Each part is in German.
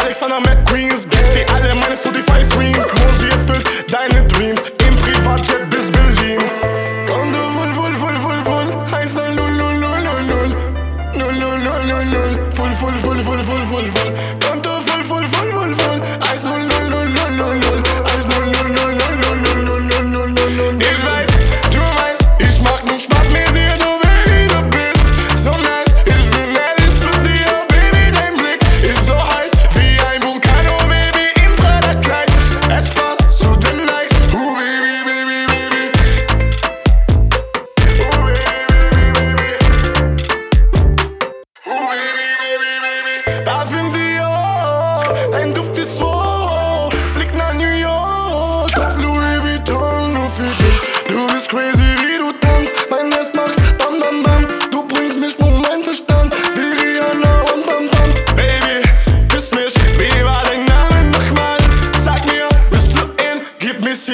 Alexander McQueen's Get the Alemanes to screams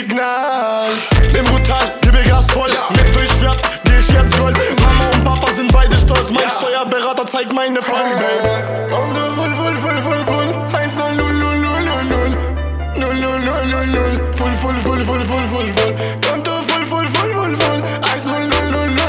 Signal. Bin brutal, gebe Gas voll. Ja. Mit durch Rap geh ich jetzt Gold. Mama und Papa sind beide stolz. Mein ja. Steuerberater zeigt meine Folgen, Baby. Und du full, full, full, full, full. 1, 0, 0, 0, 0, 0, 0. 0, 0, 0, 0, 0. Full, full, full, full, full, full, full. Konto full, full, full, full, full. 1, 0, 0, 0, 0.